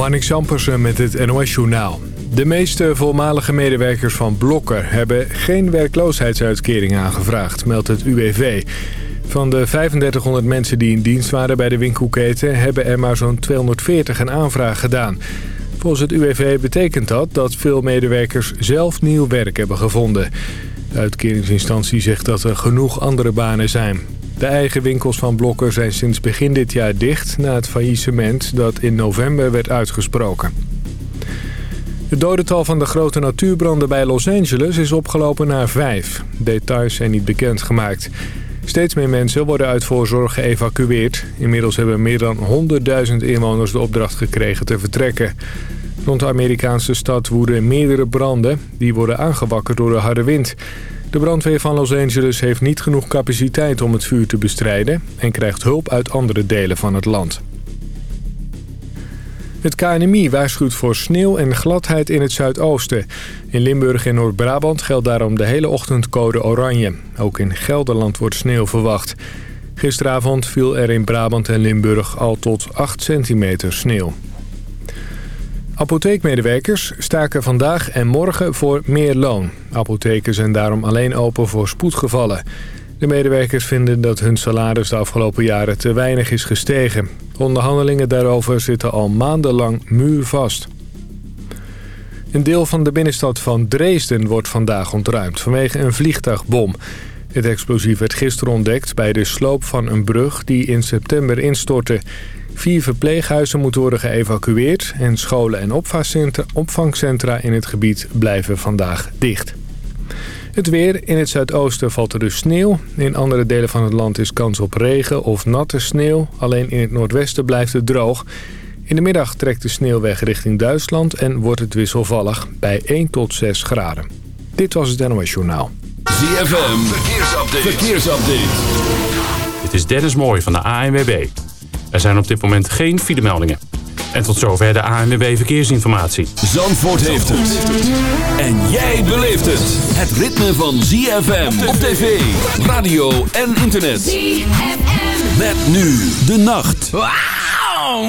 Marnik Sampersen met het NOS-journaal. De meeste voormalige medewerkers van Blokker hebben geen werkloosheidsuitkering aangevraagd, meldt het UWV. Van de 3500 mensen die in dienst waren bij de winkelketen... hebben er maar zo'n 240 een aanvraag gedaan. Volgens het UWV betekent dat dat veel medewerkers zelf nieuw werk hebben gevonden. De uitkeringsinstantie zegt dat er genoeg andere banen zijn. De eigen winkels van Blokker zijn sinds begin dit jaar dicht... na het faillissement dat in november werd uitgesproken. Het dodental van de grote natuurbranden bij Los Angeles is opgelopen naar vijf. Details zijn niet bekendgemaakt. Steeds meer mensen worden uit voorzorg geëvacueerd. Inmiddels hebben meer dan 100.000 inwoners de opdracht gekregen te vertrekken. Rond de Amerikaanse stad woeden meerdere branden. Die worden aangewakkerd door de harde wind. De brandweer van Los Angeles heeft niet genoeg capaciteit om het vuur te bestrijden... en krijgt hulp uit andere delen van het land. Het KNMI waarschuwt voor sneeuw en gladheid in het zuidoosten. In Limburg en Noord-Brabant geldt daarom de hele ochtend code oranje. Ook in Gelderland wordt sneeuw verwacht. Gisteravond viel er in Brabant en Limburg al tot 8 centimeter sneeuw. Apotheekmedewerkers staken vandaag en morgen voor meer loon. Apotheken zijn daarom alleen open voor spoedgevallen. De medewerkers vinden dat hun salaris de afgelopen jaren te weinig is gestegen. Onderhandelingen daarover zitten al maandenlang muurvast. Een deel van de binnenstad van Dresden wordt vandaag ontruimd vanwege een vliegtuigbom. Het explosief werd gisteren ontdekt bij de sloop van een brug die in september instortte. Vier verpleeghuizen moeten worden geëvacueerd en scholen en opvangcentra in het gebied blijven vandaag dicht. Het weer. In het zuidoosten valt er dus sneeuw. In andere delen van het land is kans op regen of natte sneeuw. Alleen in het noordwesten blijft het droog. In de middag trekt de sneeuw weg richting Duitsland en wordt het wisselvallig bij 1 tot 6 graden. Dit was het NOS Journaal. ZFM. Verkeersupdate. Verkeersupdate. Dit is Dennis Mooij van de ANWB. Er zijn op dit moment geen filemeldingen. En tot zover de ANWB Verkeersinformatie. Zandvoort heeft het. En jij beleeft het. Het ritme van ZFM op tv, radio en internet. ZFM. Met nu de nacht. Wauw!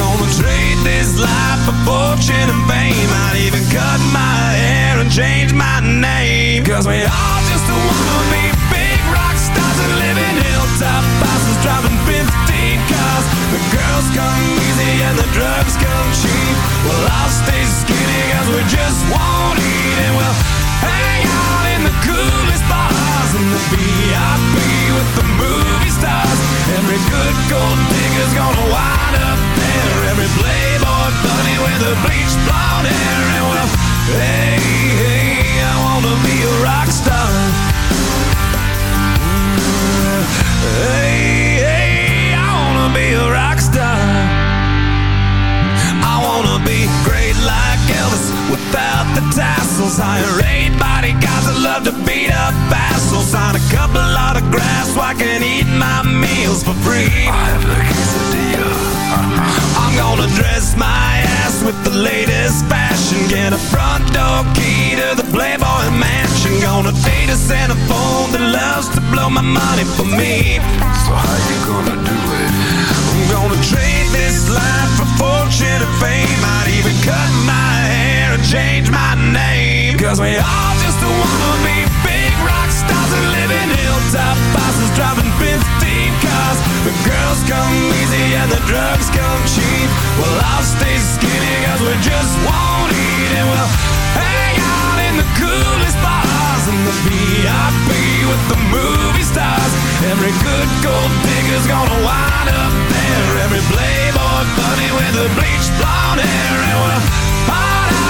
Gonna trade this life for fortune and fame. I'd even cut my hair and change my name. Cause we all just wanna be big rock stars And live in hilltop houses driving 15 cars. The girls come easy and the drugs come cheap. Well I'll stay skinny cause we just won't eat. And we'll hang out in the coolest bars In the VIP with the movie stars Every good gold digger's gonna wind up there. Every playboy bunny with a bleached blonde hair. And well, hey, hey, I wanna be a rock star. Hey, hey, I wanna be a rock star. I wanna be great like Elvis without the tassels. Hire eight bodyguards that love to beat up assholes. Sign a couple autographs so I can eat my meals for free. I have the quesadilla. I'm gonna dress my ass with the latest fashion. Get a front door key to the Playboy Mansion. Gonna date a Santa phone that loves to blow my money for me. So how you gonna do it? I'm gonna trade this life for fortune and fame. I'd even cut my hair and change my name. Cause we all just wanna be big rock stars and live in hilltop bosses driving 15 cars. The girls come easy and the drugs come cheap. Well, I'll stay skinny cause we just won't eat and we'll hang out in the coolest bars and the VIP with the movie stars. Every good gold digger's gonna wind up there. Every playboy bunny with the bleached blonde hair and we'll hide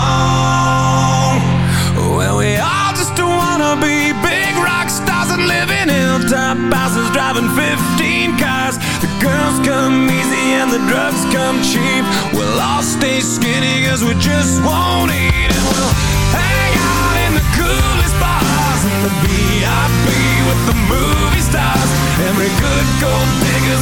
Well, we all just wanna be big rock stars and live in hilltop houses driving 15 cars. The girls come easy and the drugs come cheap. We'll all stay skinny cause we just won't eat and we'll hang out in the coolest bars and the VIP with the movie stars. Every good gold digger's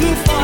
looking for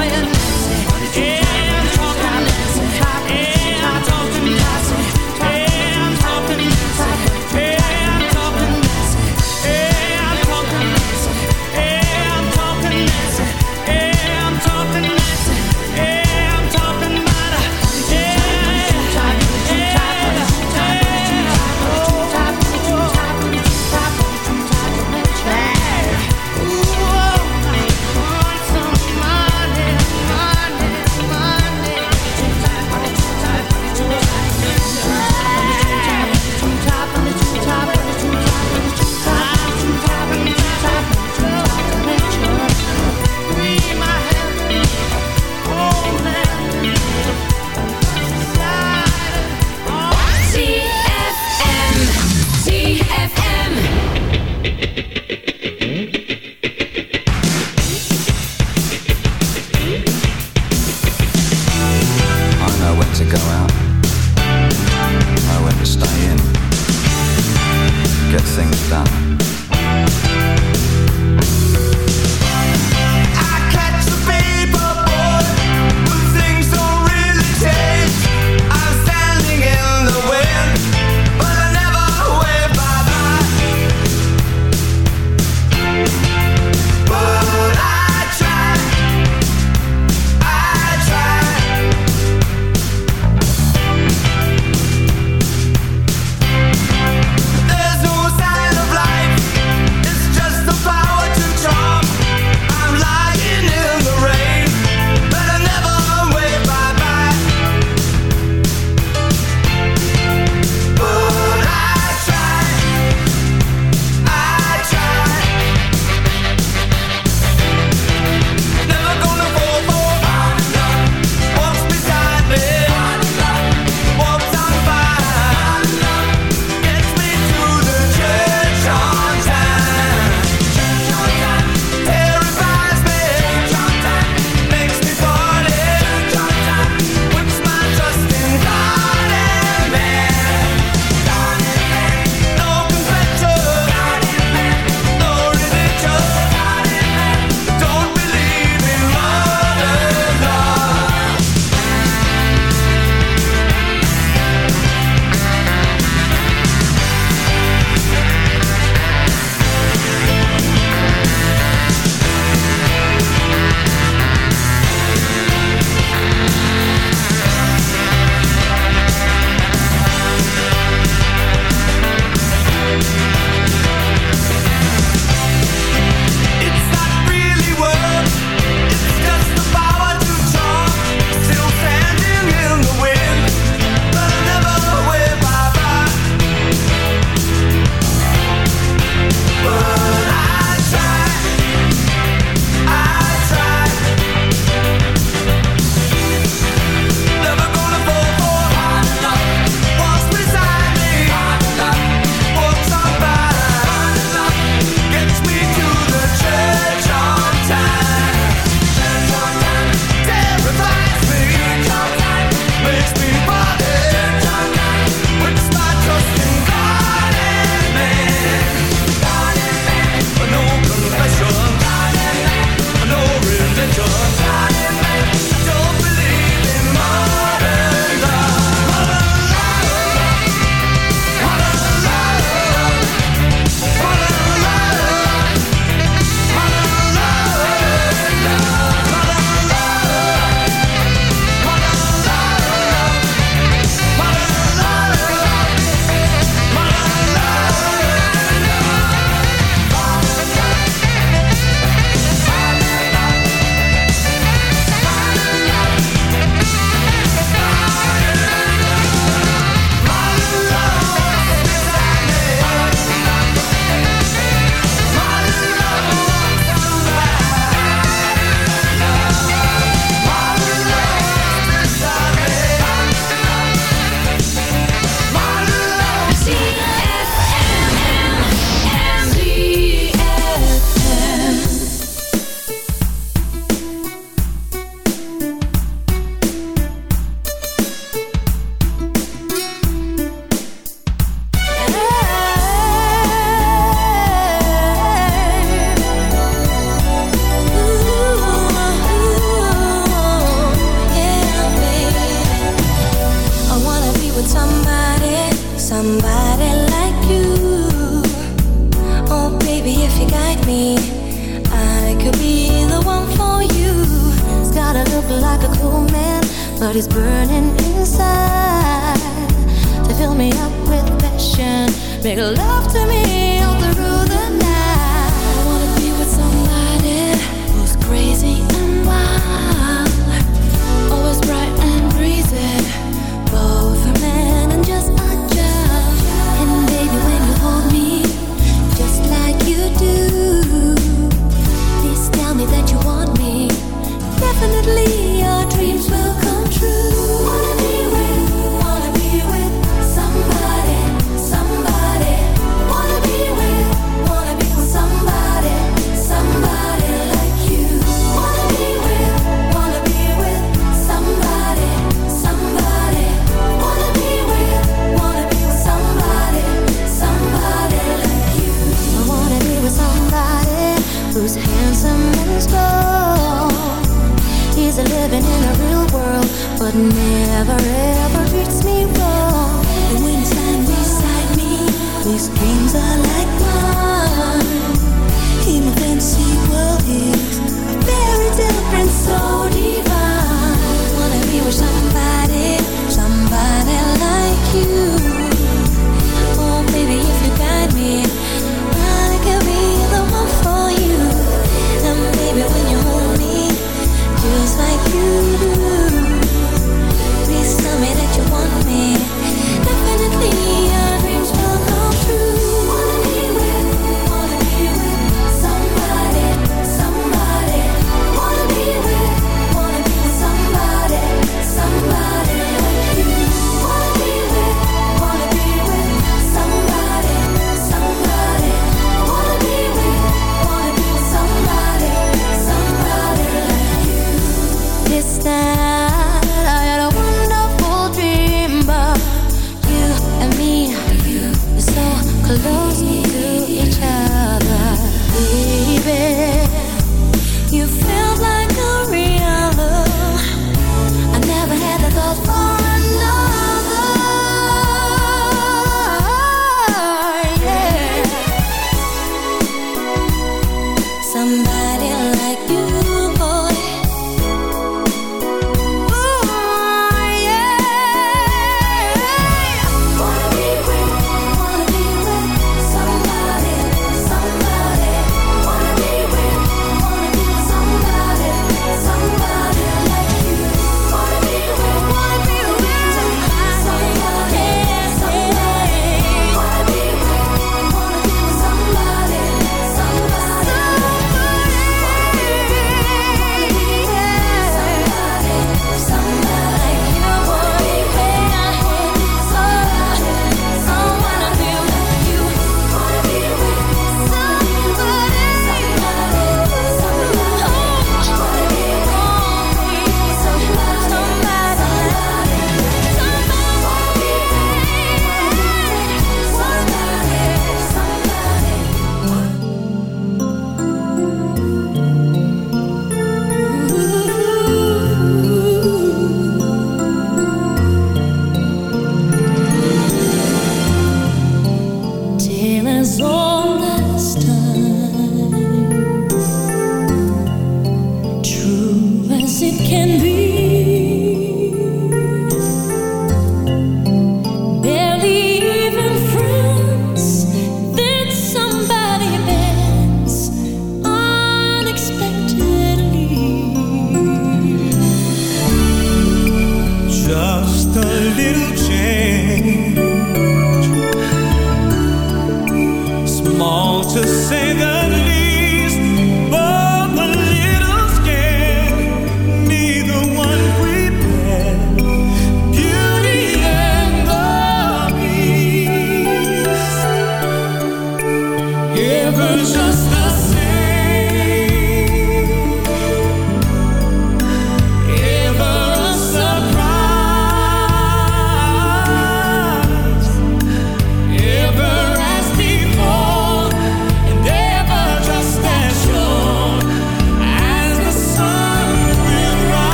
close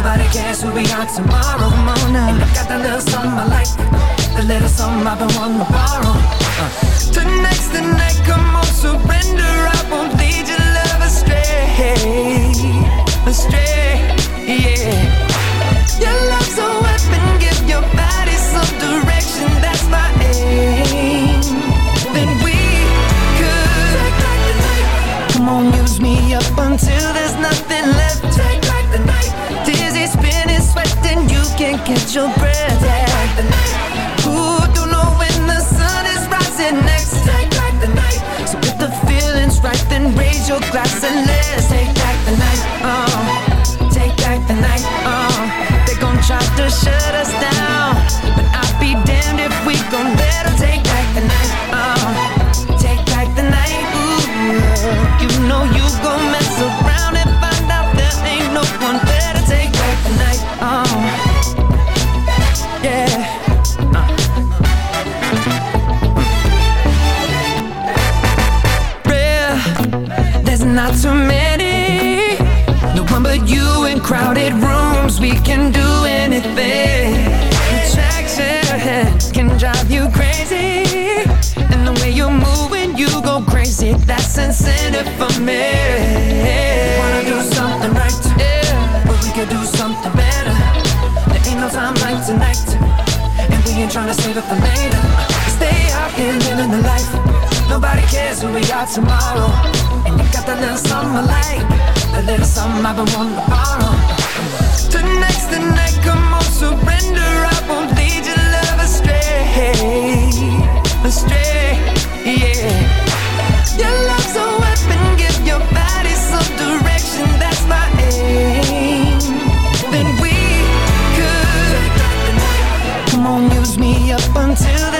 Nobody cares who we are tomorrow. Now, and I got that little something I like, the little something I've been wanting to borrow. Uh. Tonight's the night, come on, surrender. I won't lead your love astray, astray, yeah. Your love's a weapon, give your body some direction. That's my aim. Then we could. Come on, use me up until there's nothing left. Can't catch your breath. Back. Ooh, don't know when the sun is rising next. Take back the night. So if the feeling's right, then raise your glass and let's take back the night. Oh, take back the night. Oh, they gon' try to shut us down, but I'll be damned if we gon' let 'em take back the night. Oh, take back the night. Ooh, you know you not too many. No one but you in crowded rooms. We can do anything. Attraction can drive you crazy, and the way you're moving, you go crazy. That's incentive for me. Wanna do something right, but we do something better. There ain't no time like tonight, and we ain't trying to save it for later. Who we are tomorrow. And you got that little something I like, that little something I've been wanting to borrow. Tonight's the night, come on, surrender. I won't lead your love astray, astray, yeah. Your love's a weapon, give your body some direction. That's my aim. Then we could. Come on, use me up until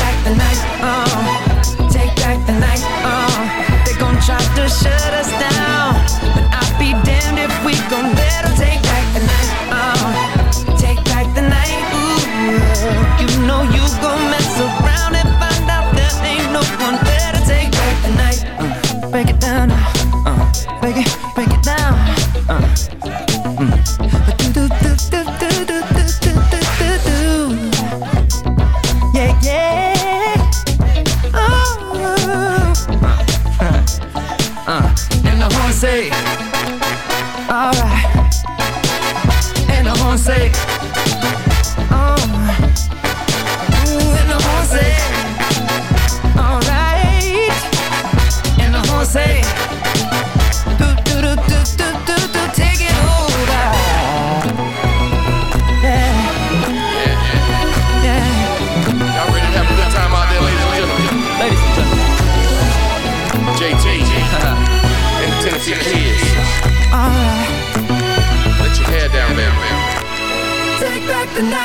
the.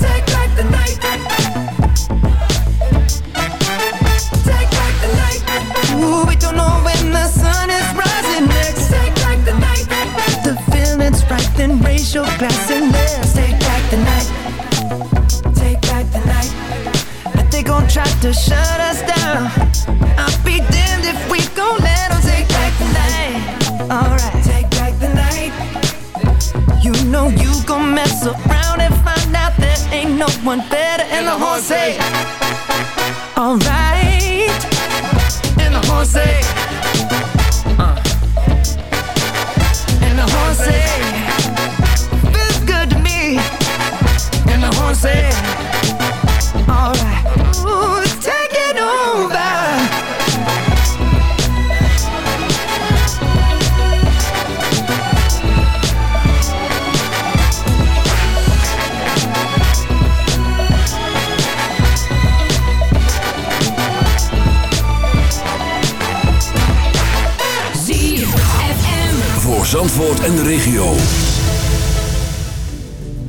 Take back the night. Take back the night. Ooh, we don't know when the sun is rising next. Take back the night. The feeling's right, then raise your glass and let's take back the night. Take back the night. They gon' try to shut the horn say, eh? Alright. And the horn say, eh?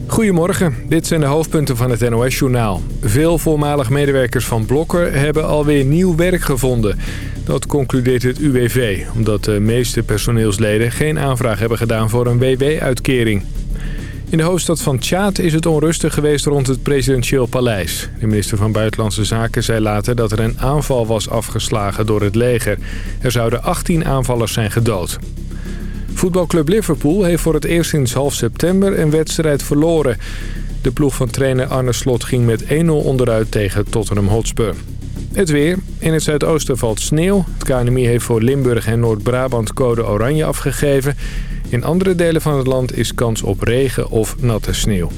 Goedemorgen, dit zijn de hoofdpunten van het NOS-journaal. Veel voormalig medewerkers van Blokker hebben alweer nieuw werk gevonden. Dat concludeert het UWV, omdat de meeste personeelsleden geen aanvraag hebben gedaan voor een WW-uitkering. In de hoofdstad van Tjaad is het onrustig geweest rond het presidentieel paleis. De minister van Buitenlandse Zaken zei later dat er een aanval was afgeslagen door het leger. Er zouden 18 aanvallers zijn gedood. Voetbalclub Liverpool heeft voor het eerst sinds half september een wedstrijd verloren. De ploeg van trainer Arne Slot ging met 1-0 onderuit tegen Tottenham Hotspur. Het weer. In het zuidoosten valt sneeuw. Het KNMI heeft voor Limburg en Noord-Brabant code oranje afgegeven. In andere delen van het land is kans op regen of natte sneeuw.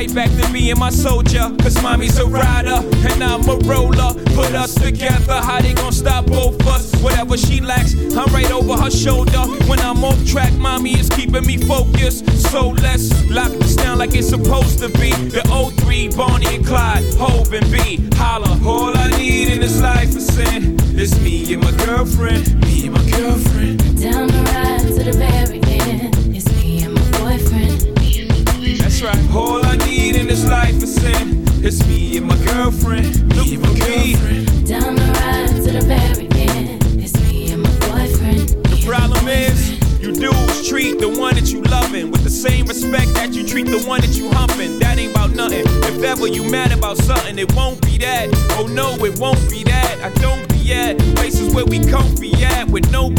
Right back to being my soldier. Cause mommy's a rider, and I'm a roller. Put us together, how they If ever you mad about something, it won't be that. Oh no, it won't be that. I don't be at places where we comfy at with no.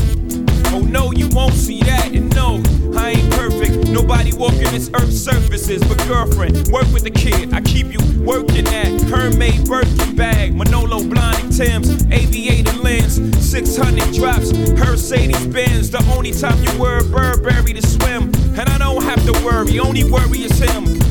Oh no, you won't see that. And no, I ain't perfect. Nobody walking this earth surfaces. But girlfriend, work with the kid. I keep you working at Hermès Birkin bag, Manolo Blahnik Timbs, aviator lens, 600 drops, Mercedes Benz. The only time you wear Burberry to swim. And I don't have to worry, only worry is him.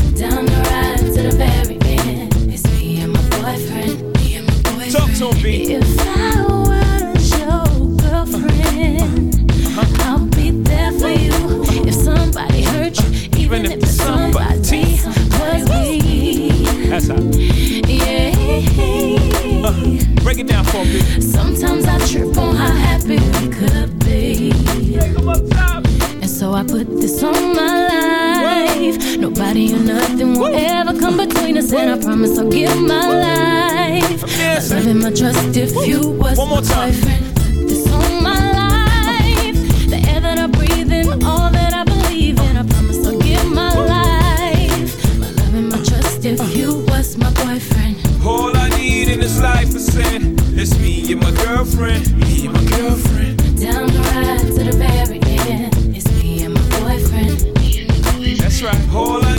My boyfriend. Talk to me. If I was your girlfriend, I'll be there for you. If somebody hurt you, even, if, somebody was me. That's how. Yeah. Uh, break it down for me. Sometimes I trip on how happy we could be. And so I put this on my life. Nobody or nothing will ever come between us, and I promise I'll give my life. My love and my trust if you was One more my time. boyfriend. This my life. The air that I breathe in, all that I believe in. I promise I'll give my life. My love and my trust if you was my boyfriend. All I need in this life is sin. It's me and my girlfriend. Me and my girlfriend. That's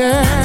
girl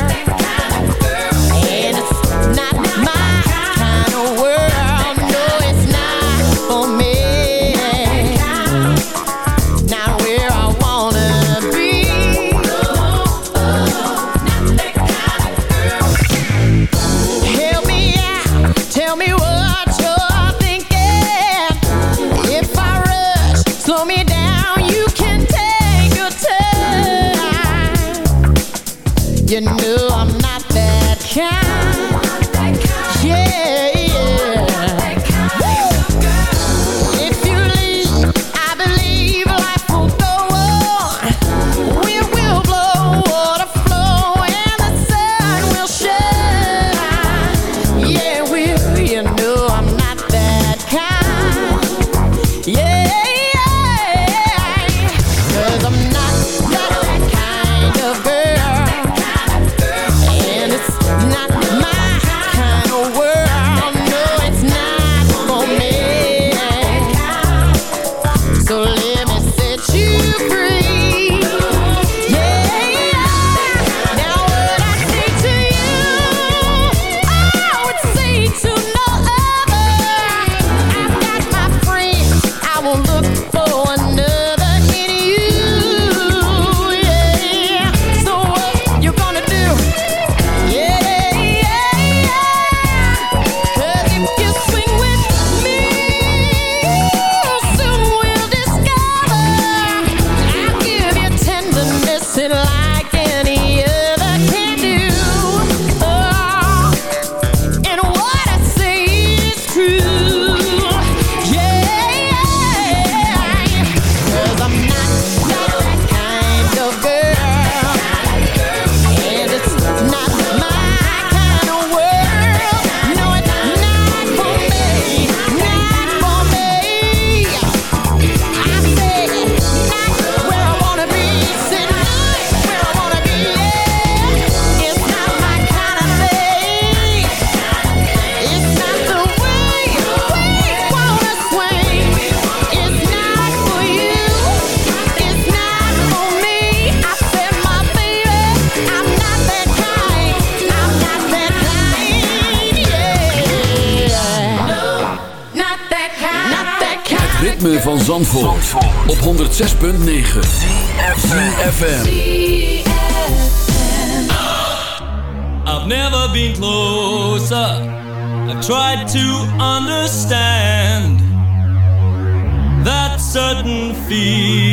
106.9 I've never been closer. I tried to understand That certain feeling.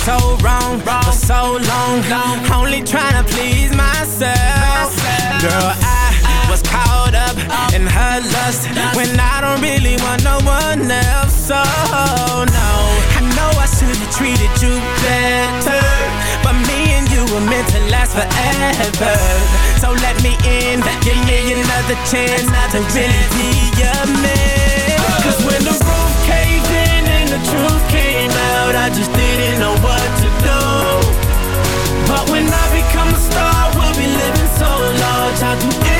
So wrong for so long, long. only trying to please myself. Girl, I was caught up uh. in her lust when I don't really want no one else. So no, I know I should have treated you better, but me and you were meant to last forever. So let me in, give me another chance to really be your man. Uh. Cause when the roof truth came out, I just didn't know what to do. But when I become a star, we'll be living so large. I'll do anything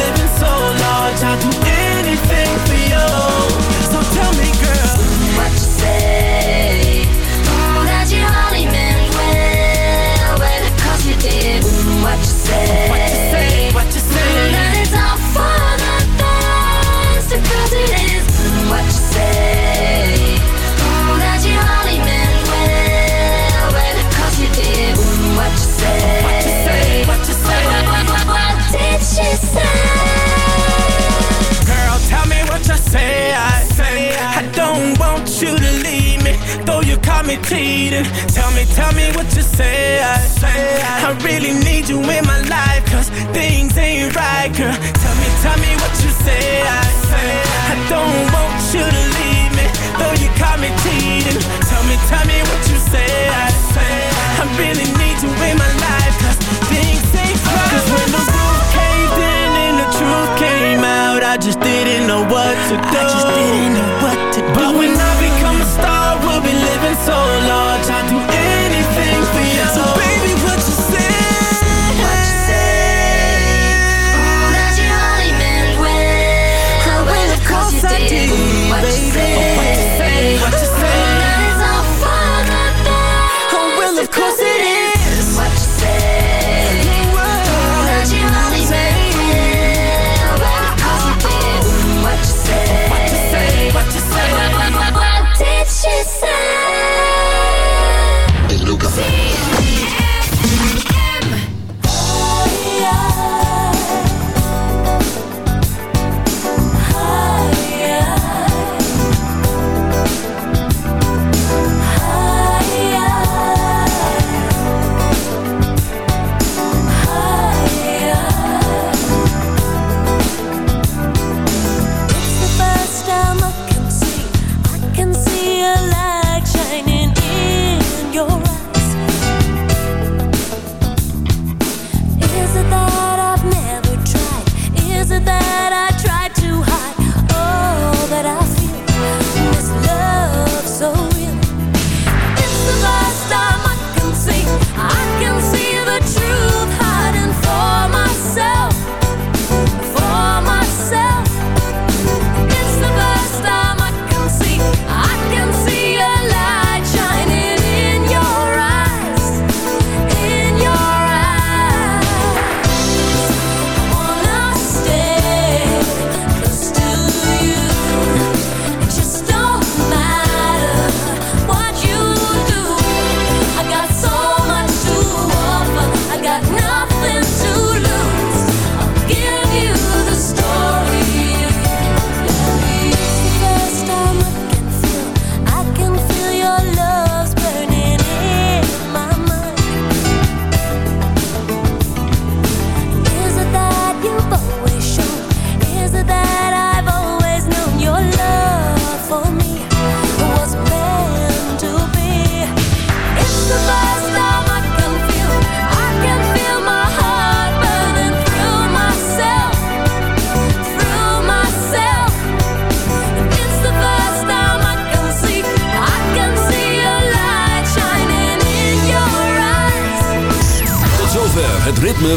living so large. I'll do anything for you.